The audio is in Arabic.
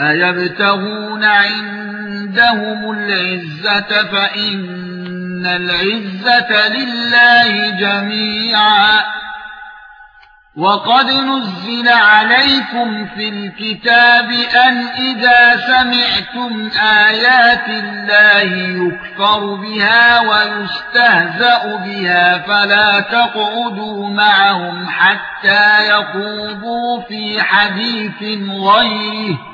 أيبتغون عندهم العزة فإن العزة لله جميعا وقد نزل عليكم في الكتاب أن إذا سمعتم آيات الله يكفر بها ويستهزأ بها فلا تقعدوا معهم حتى يخوضوا في حديث غيره